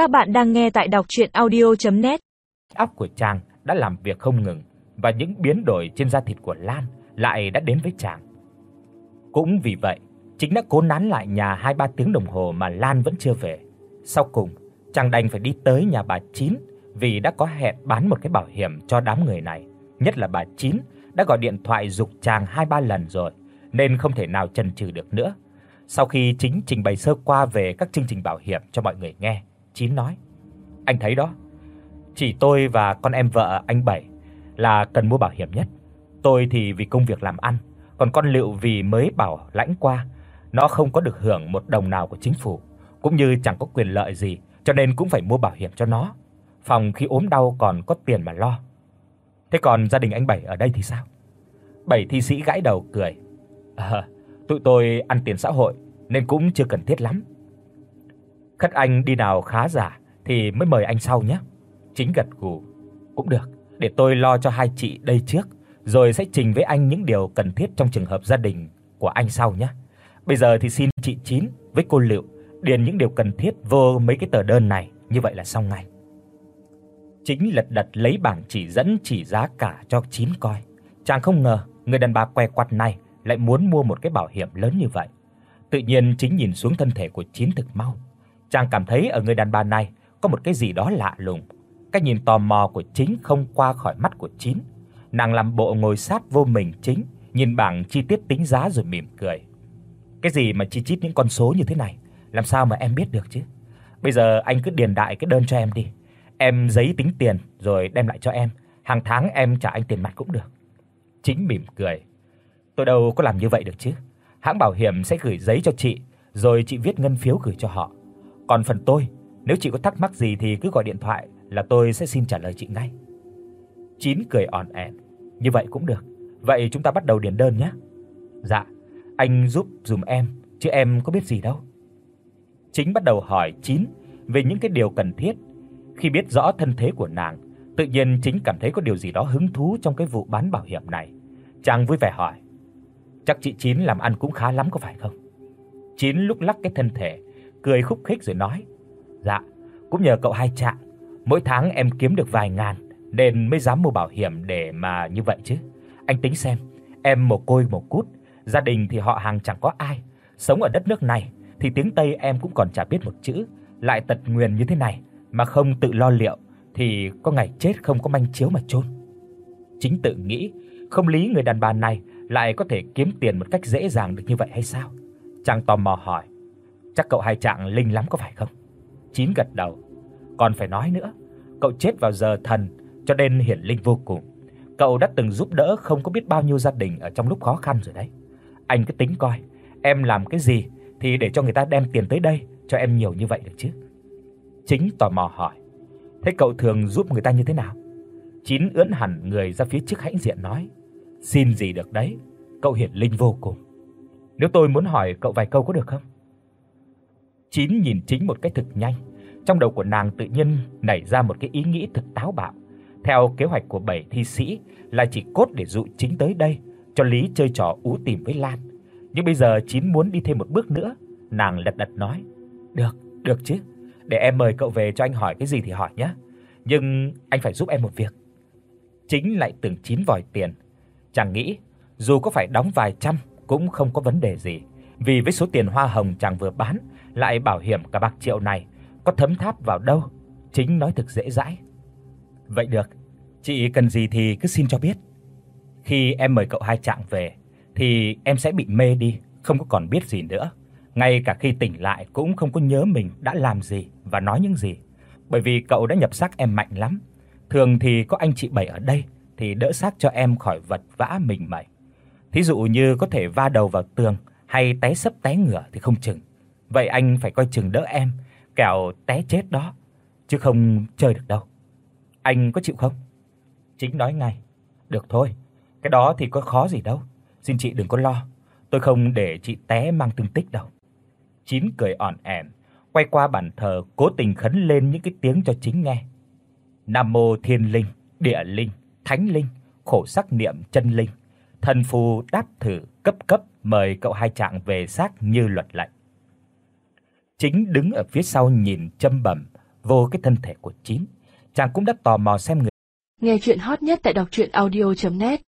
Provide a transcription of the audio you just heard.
Các bạn đang nghe tại đọc docchuyenaudio.net. Óc của chàng đã làm việc không ngừng và những biến đổi trên da thịt của Lan lại đã đến với chàng. Cũng vì vậy, chính đã cố nán lại nhà 2 3 tiếng đồng hồ mà Lan vẫn chưa về. Sau cùng, chàng đành phải đi tới nhà bà Chín vì đã có hẹn bán một cái bảo hiểm cho đám người này, nhất là bà Chín đã gọi điện thoại dục chàng 2 3 lần rồi nên không thể nào chần chừ được nữa. Sau khi chính trình bày sơ qua về các chương trình bảo hiểm cho mọi người nghe, Chín nói: "Anh thấy đó, chỉ tôi và con em vợ anh Bảy là cần mua bảo hiểm nhất. Tôi thì vì công việc làm ăn, còn con Liệu vì mới bảo lãnh qua, nó không có được hưởng một đồng nào của chính phủ, cũng như chẳng có quyền lợi gì, cho nên cũng phải mua bảo hiểm cho nó. Phòng khi ốm đau còn có tiền mà lo. Thế còn gia đình anh Bảy ở đây thì sao?" Bảy thi sĩ gãi đầu cười. "À, tụi tôi ăn tiền xã hội nên cũng chưa cần thiết lắm. Khất anh đi nào khá giả thì mới mời anh sau nhé." Chính gật gù. "Cũng được, để tôi lo cho hai chị đây trước, rồi sẽ trình với anh những điều cần thiết trong trường hợp gia đình của anh sau nhé. Bây giờ thì xin chị Chín với cô Liệu điền những điều cần thiết vô mấy cái tờ đơn này, như vậy là xong ngay." Chính lật đật lấy bảng chỉ dẫn chỉ giá cả cho Chín coi. Chàng không ngờ người đàn bà que quặt này lại muốn mua một cái bảo hiểm lớn như vậy. Tự nhiên chính nhìn xuống thân thể của Chín thực mau, chàng cảm thấy ở người đàn bà này có một cái gì đó lạ lùng. Cái nhìn tò mò của Chính không qua khỏi mắt của Chín. Nàng làm bộ ngồi sát vô mình Chính, nhìn bảng chi tiết tính giá rồi mỉm cười. Cái gì mà chi chít những con số như thế này, làm sao mà em biết được chứ? Bây giờ anh cứ điền đại cái đơn cho em đi. Em giấy tính tiền rồi đem lại cho em, hàng tháng em trả anh tiền mặt cũng được. Chính mỉm cười. Tôi đâu có làm như vậy được chứ. Hãng bảo hiểm sẽ gửi giấy cho chị, rồi chị viết ngân phiếu gửi cho họ. Còn phần tôi, nếu chị có thắc mắc gì thì cứ gọi điện thoại là tôi sẽ xin trả lời chị ngay. Chín cười ỏn ẻn. Như vậy cũng được. Vậy chúng ta bắt đầu điền đơn nhé. Dạ, anh giúp dùm em, chứ em có biết gì đâu. Chính bắt đầu hỏi Chín về những cái điều cần thiết. Khi biết rõ thân thế của nàng, tự nhiên chính cảm thấy có điều gì đó hứng thú trong cái vụ bán bảo hiểm này. Chàng vui vẻ hỏi: "Chắc chị Chín làm ăn cũng khá lắm có phải không?" Chín lúc lắc cái thân thể, cười khúc khích rồi nói: "Dạ, cũng nhờ cậu hai trạng, mỗi tháng em kiếm được vài ngàn nên mới dám mua bảo hiểm để mà như vậy chứ. Anh tính xem, em một côi một cút, gia đình thì họ hàng chẳng có ai, sống ở đất nước này thì tiếng Tây em cũng còn chả biết một chữ, lại tật nguyền như thế này mà không tự lo liệu thì có ngày chết không có manh chiếu mà chôn." Chính tự nghĩ, không lý người đàn bà này lại có thể kiếm tiền một cách dễ dàng được như vậy hay sao? Chàng tò mò hỏi, chắc cậu hai trạng linh lắm có phải không? Chín gật đầu, còn phải nói nữa, cậu chết vào giờ thần cho nên hiển linh vô cùng. Cậu đã từng giúp đỡ không có biết bao nhiêu gia đình ở trong lúc khó khăn rồi đấy. Anh cứ tính coi, em làm cái gì thì để cho người ta đem tiền tới đây cho em nhiều như vậy được chứ? Chính tò mò hỏi, thế cậu thường giúp người ta như thế nào? Chín ưỡn hẳn người ra phía trước hãnh diện nói: "Xin gì được đấy, cậu hiển linh vô cùng. Nếu tôi muốn hỏi cậu vài câu có được không?" Chín nhìn chính một cái thực nhanh, trong đầu của nàng tự nhiên nảy ra một cái ý nghĩ thực táo bạo. Theo kế hoạch của bảy thi sĩ là chỉ cốt để dụ chính tới đây cho Lý chơi trò ú tìm với Lan. Nhưng bây giờ Chín muốn đi thêm một bước nữa, nàng lật đật nói: "Được, được chứ. Để em mời cậu về cho anh hỏi cái gì thì hỏi nhé. Nhưng anh phải giúp em một việc." Chính lại tưởng chín vòi tiền. Chàng nghĩ, dù có phải đóng vài trăm cũng không có vấn đề gì, vì với số tiền hoa hồng chàng vừa bán, lại bảo hiểm cả bạc triệu này, có thấm tháp vào đâu, chính nói thực dễ dãi. Vậy được, chị cần gì thì cứ xin cho biết. Khi em mời cậu hai trạng về thì em sẽ bị mê đi, không có còn biết gì nữa. Ngay cả khi tỉnh lại cũng không có nhớ mình đã làm gì và nói những gì, bởi vì cậu đã nhập xác em mạnh lắm. Thường thì có anh chị bảy ở đây thì đỡ xác cho em khỏi vật vã mình mẩy. Thí dụ như có thể va đầu vào tường hay té sấp té ngửa thì không chừng. Vậy anh phải coi chừng đỡ em, kẻo té chết đó, chứ không chơi được đâu. Anh có chịu không? Chính nói ngay. Được thôi, cái đó thì có khó gì đâu, xin chị đừng có lo, tôi không để chị té mang thương tích đâu. Chín cười ỏn ẻn, quay qua bàn thờ cố tình khấn lên những cái tiếng cho chính nghe. Nam mô Thiên Linh, Địa Linh, Thánh Linh, khổ sắc niệm chân linh. Thần phù đáp thử cấp cấp mời cậu hai trạng về xác như luật lệnh. Chính đứng ở phía sau nhìn châm bẩm, vô cái thân thể của Chín, chàng cũng đã tò mò xem người Nghe truyện hot nhất tại doctruyenaudio.net